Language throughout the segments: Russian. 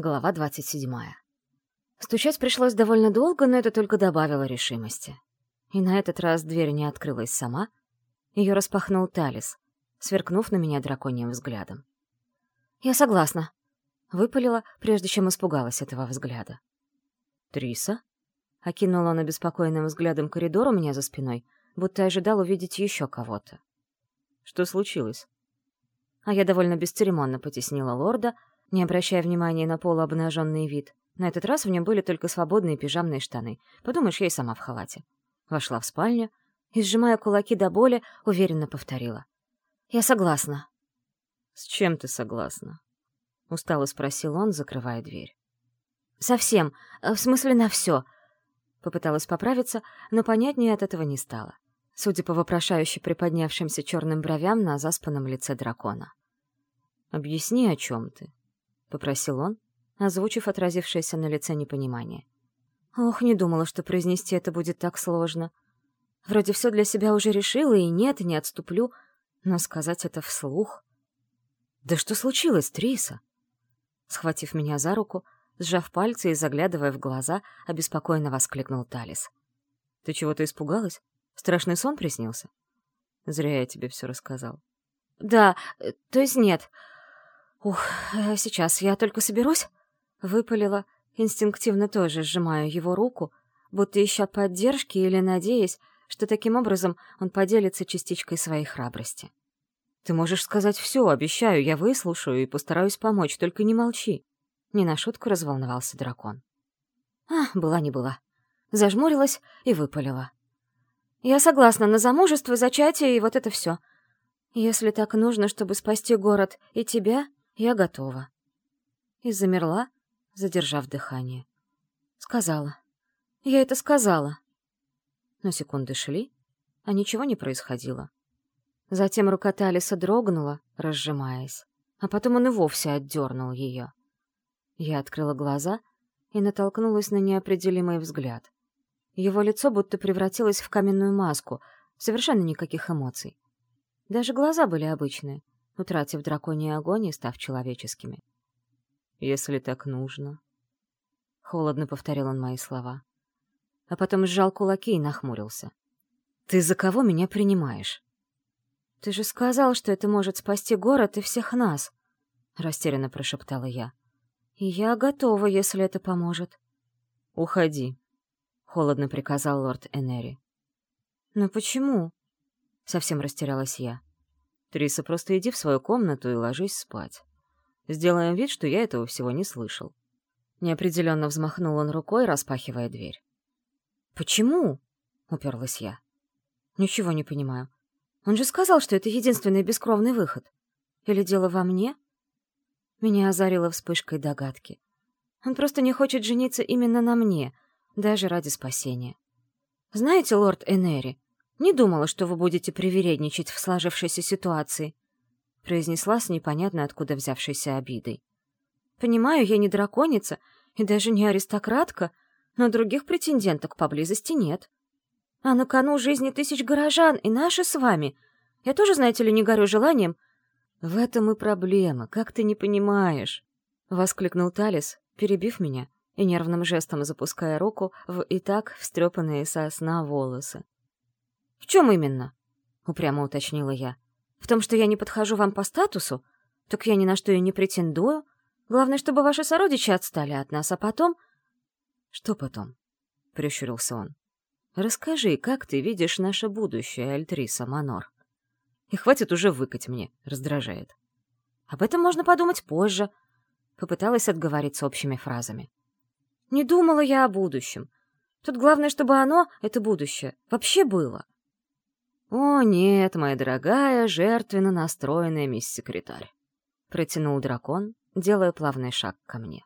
Глава 27. Стучать пришлось довольно долго, но это только добавило решимости. И на этот раз дверь не открылась сама. Ее распахнул Талис, сверкнув на меня драконьим взглядом. «Я согласна», — выпалила, прежде чем испугалась этого взгляда. «Триса?» — окинул он обеспокоенным взглядом коридор у меня за спиной, будто ожидал увидеть еще кого-то. «Что случилось?» А я довольно бесцеремонно потеснила лорда, не обращая внимания на полуобнаженный вид. На этот раз в нем были только свободные пижамные штаны. Подумаешь, я и сама в халате. Вошла в спальню и, сжимая кулаки до боли, уверенно повторила. «Я согласна». «С чем ты согласна?» — устало спросил он, закрывая дверь. «Совсем. Э, в смысле, на все». Попыталась поправиться, но понятнее от этого не стало. Судя по вопрошающе приподнявшимся черным бровям на заспанном лице дракона. «Объясни, о чем ты?» — попросил он, озвучив отразившееся на лице непонимание. Ох, не думала, что произнести это будет так сложно. Вроде все для себя уже решила, и нет, не отступлю, но сказать это вслух... «Да что случилось, Триса?» Схватив меня за руку, сжав пальцы и заглядывая в глаза, обеспокоенно воскликнул Талис. «Ты чего-то испугалась? Страшный сон приснился?» «Зря я тебе все рассказал». «Да, э, то есть нет. Ух, э, сейчас я только соберусь?» Выпалила, инстинктивно тоже сжимая его руку, будто ища поддержки или надеясь, что таким образом он поделится частичкой своей храбрости. «Ты можешь сказать все, обещаю, я выслушаю и постараюсь помочь, только не молчи». Не на шутку разволновался дракон. А, была не была. Зажмурилась и выпалила. «Я согласна на замужество, зачатие и вот это все. Если так нужно, чтобы спасти город и тебя, я готова». И замерла, задержав дыхание. Сказала. Я это сказала. Но секунды шли, а ничего не происходило. Затем рука Талиса дрогнула, разжимаясь, а потом он и вовсе отдернул ее. Я открыла глаза и натолкнулась на неопределимый взгляд. Его лицо будто превратилось в каменную маску, совершенно никаких эмоций. Даже глаза были обычные, утратив драконий огонь и став человеческими если так нужно. Холодно повторил он мои слова. А потом сжал кулаки и нахмурился. «Ты за кого меня принимаешь?» «Ты же сказал, что это может спасти город и всех нас», — растерянно прошептала я. «И я готова, если это поможет». «Уходи», — холодно приказал лорд Энери. «Но почему?» — совсем растерялась я. «Триса, просто иди в свою комнату и ложись спать». Сделаем вид, что я этого всего не слышал. Неопределенно взмахнул он рукой, распахивая дверь. «Почему?» — уперлась я. «Ничего не понимаю. Он же сказал, что это единственный бескровный выход. Или дело во мне?» Меня озарило вспышкой догадки. Он просто не хочет жениться именно на мне, даже ради спасения. «Знаете, лорд Энери, не думала, что вы будете привередничать в сложившейся ситуации произнесла с непонятно откуда взявшейся обидой. «Понимаю, я не драконица и даже не аристократка, но других претенденток поблизости нет. А на кону жизни тысяч горожан и наши с вами. Я тоже, знаете ли, не горю желанием». «В этом и проблема, как ты не понимаешь?» — воскликнул Талис, перебив меня и нервным жестом запуская руку в и так встрепанные со сна волосы. «В чем именно?» — упрямо уточнила я. В том, что я не подхожу вам по статусу? Так я ни на что и не претендую. Главное, чтобы ваши сородичи отстали от нас, а потом... — Что потом? — прищурился он. — Расскажи, как ты видишь наше будущее, Альтриса Манор? И хватит уже выкать мне, раздражает. Об этом можно подумать позже. Попыталась отговориться общими фразами. Не думала я о будущем. Тут главное, чтобы оно, это будущее, вообще было. — «О, нет, моя дорогая, жертвенно настроенная мисс-секретарь», — протянул дракон, делая плавный шаг ко мне.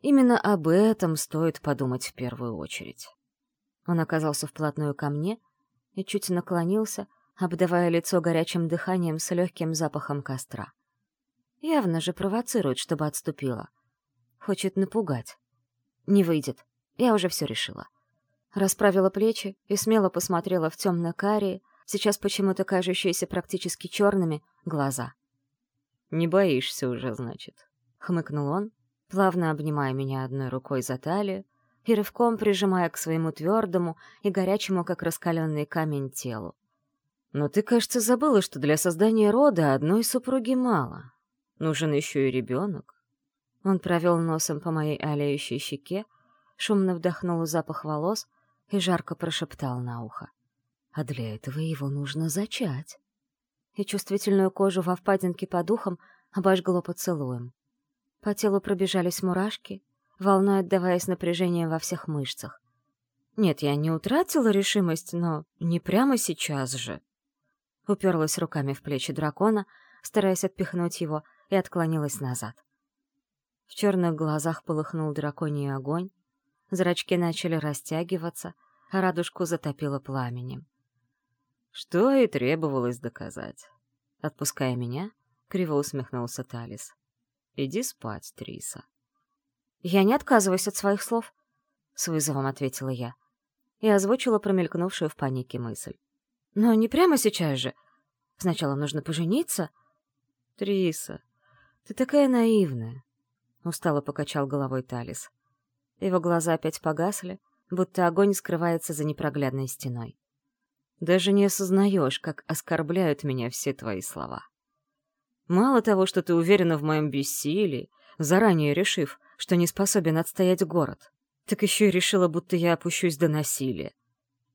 «Именно об этом стоит подумать в первую очередь». Он оказался вплотную ко мне и чуть наклонился, обдавая лицо горячим дыханием с легким запахом костра. Явно же провоцирует, чтобы отступила. Хочет напугать. Не выйдет. Я уже все решила. Расправила плечи и смело посмотрела в темно-карие, сейчас почему-то кажущиеся практически черными, глаза. «Не боишься уже, значит», — хмыкнул он, плавно обнимая меня одной рукой за талию и рывком прижимая к своему твердому и горячему, как раскаленный камень, телу. «Но ты, кажется, забыла, что для создания рода одной супруги мало. Нужен еще и ребенок». Он провел носом по моей олеющей щеке, шумно вдохнул запах волос и жарко прошептал на ухо. «А для этого его нужно зачать». И чувствительную кожу во впадинке под ухом обожгло поцелуем. По телу пробежались мурашки, волной отдаваясь напряжением во всех мышцах. Нет, я не утратила решимость, но не прямо сейчас же. Уперлась руками в плечи дракона, стараясь отпихнуть его, и отклонилась назад. В черных глазах полыхнул драконий огонь, зрачки начали растягиваться, а радужку затопило пламенем. Что и требовалось доказать. Отпуская меня, криво усмехнулся Талис. Иди спать, Триса. Я не отказываюсь от своих слов, с вызовом ответила я и озвучила промелькнувшую в панике мысль. Но не прямо сейчас же. Сначала нужно пожениться. Триса, ты такая наивная, устало покачал головой Талис. Его глаза опять погасли, будто огонь скрывается за непроглядной стеной. Даже не осознаешь, как оскорбляют меня все твои слова. Мало того, что ты уверена в моем бессилии, заранее решив, что не способен отстоять город, так еще и решила, будто я опущусь до насилия.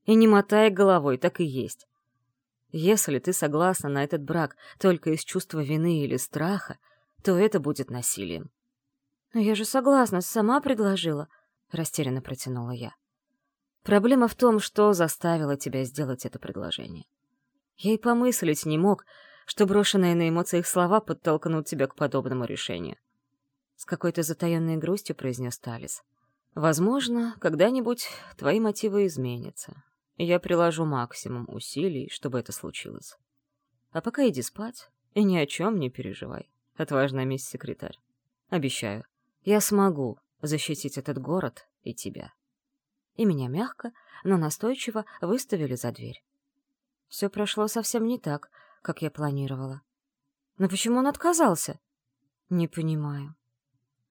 И не мотая головой, так и есть. Если ты согласна на этот брак только из чувства вины или страха, то это будет насилием. «Но я же согласна, сама предложила», — растерянно протянула я. «Проблема в том, что заставило тебя сделать это предложение. Я и помыслить не мог, что брошенные на эмоциях слова подтолкнут тебя к подобному решению. С какой-то затаенной грустью произнес Талис. Возможно, когда-нибудь твои мотивы изменятся. Я приложу максимум усилий, чтобы это случилось. А пока иди спать и ни о чем не переживай. Отважная мисс секретарь. Обещаю, я смогу защитить этот город и тебя. И меня мягко, но настойчиво выставили за дверь. Все прошло совсем не так, как я планировала. Но почему он отказался? Не понимаю.